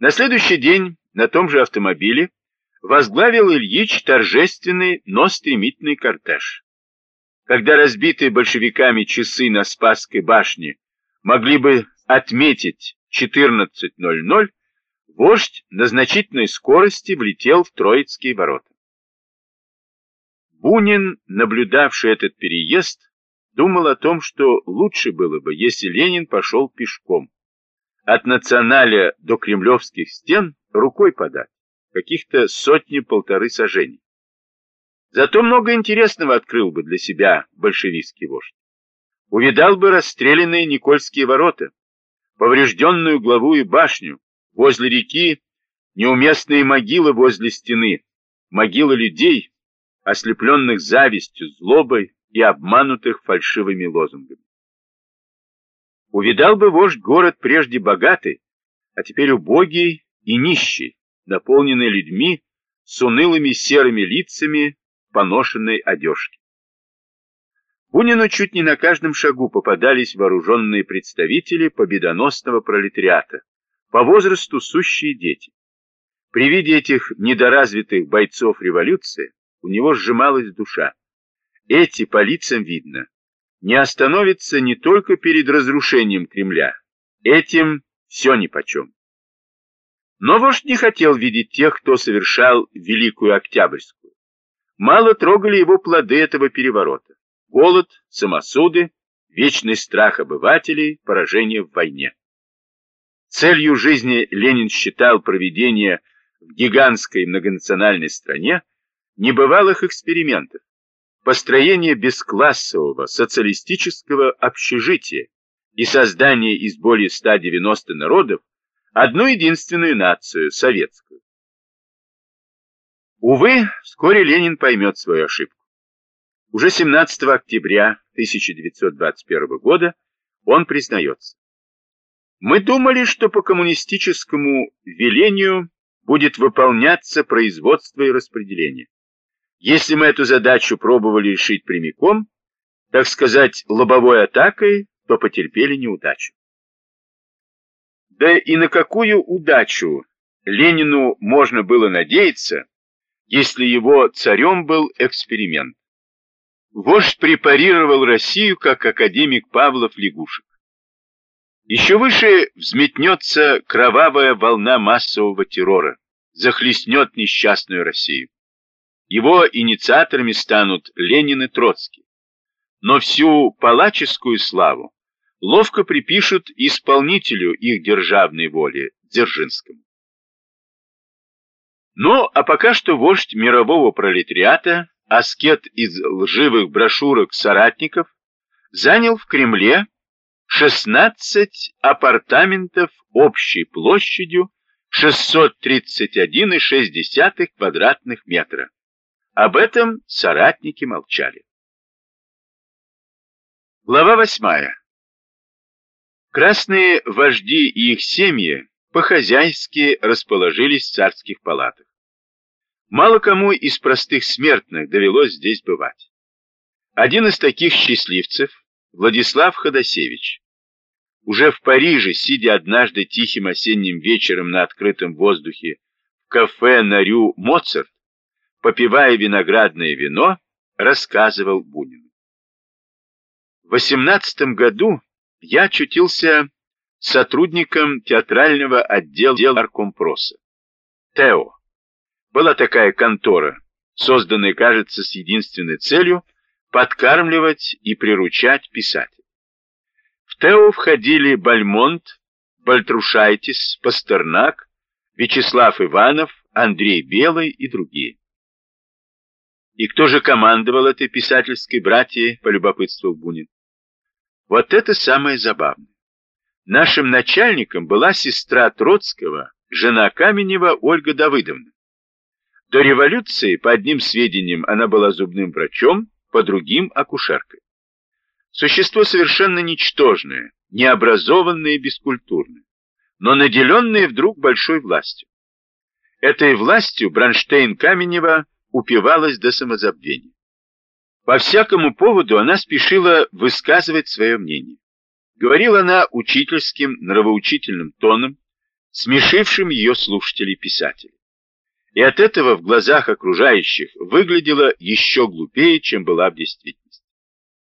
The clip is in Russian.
На следующий день на том же автомобиле возглавил Ильич торжественный, но стремительный кортеж. Когда разбитые большевиками часы на Спасской башне могли бы отметить 14.00, вождь на значительной скорости влетел в Троицкие ворота. Бунин, наблюдавший этот переезд, думал о том, что лучше было бы, если Ленин пошел пешком. От националя до кремлевских стен рукой подать, каких-то сотни-полторы сажений. Зато много интересного открыл бы для себя большевистский вождь. Увидал бы расстрелянные Никольские ворота, поврежденную главу и башню, возле реки неуместные могилы возле стены, могилы людей, ослепленных завистью, злобой и обманутых фальшивыми лозунгами. Увидал бы вождь город прежде богатый, а теперь убогий и нищий, наполненный людьми с унылыми серыми лицами поношенной одежки. Бунину чуть не на каждом шагу попадались вооруженные представители победоносного пролетариата, по возрасту сущие дети. При виде этих недоразвитых бойцов революции у него сжималась душа. Эти по лицам видно, не остановятся не только перед разрушением Кремля, этим все нипочем. Но вождь не хотел видеть тех, кто совершал Великую Октябрьскую. Мало трогали его плоды этого переворота. Голод, самосуды, вечный страх обывателей, поражение в войне. Целью жизни Ленин считал проведение в гигантской многонациональной стране небывалых экспериментов, построение бесклассового социалистического общежития и создание из более 190 народов одну единственную нацию, советскую. Увы, вскоре Ленин поймет свою ошибку. Уже 17 октября 1921 года он признается. Мы думали, что по коммунистическому велению будет выполняться производство и распределение. Если мы эту задачу пробовали решить прямиком, так сказать, лобовой атакой, то потерпели неудачу. Да и на какую удачу Ленину можно было надеяться, если его царем был эксперимент? Вождь препарировал Россию, как академик Павлов лягушек. Еще выше взметнется кровавая волна массового террора, захлестнет несчастную Россию. Его инициаторами станут Ленин и Троцкий. Но всю палаческую славу ловко припишут исполнителю их державной воли, Дзержинскому. Ну, а пока что вождь мирового пролетариата, аскет из лживых брошюрок соратников, занял в Кремле 16 апартаментов общей площадью 631,6 квадратных метра. Об этом соратники молчали. Глава восьмая. Красные вожди и их семьи по-хозяйски расположились в царских палатах. Мало кому из простых смертных довелось здесь бывать. Один из таких счастливцев, Владислав Ходосевич, уже в Париже, сидя однажды тихим осенним вечером на открытом воздухе в кафе на Рю Моцарт, попивая виноградное вино, рассказывал Бунин. В 18 году я очутился сотрудником театрального отдела Аркомпроса. ТЭО. Была такая контора, созданная, кажется, с единственной целью подкармливать и приручать писателей. В ТЭО входили Бальмонт, Бальтрушайтис, Пастернак, Вячеслав Иванов, Андрей Белый и другие. И кто же командовал этой писательской братьей, полюбопытствовал Бунин. Вот это самое забавное. Нашим начальником была сестра Троцкого, жена Каменева Ольга Давыдовна. До революции, по одним сведениям, она была зубным врачом, по другим – акушеркой. Существо совершенно ничтожное, необразованное и бескультурное, но наделенное вдруг большой властью. Этой властью Бронштейн Каменева упивалась до самозабвения. По всякому поводу она спешила высказывать свое мнение. Говорила она учительским, нравоучительным тоном, смешившим ее слушателей писателей. И от этого в глазах окружающих выглядела еще глупее, чем была в действительности.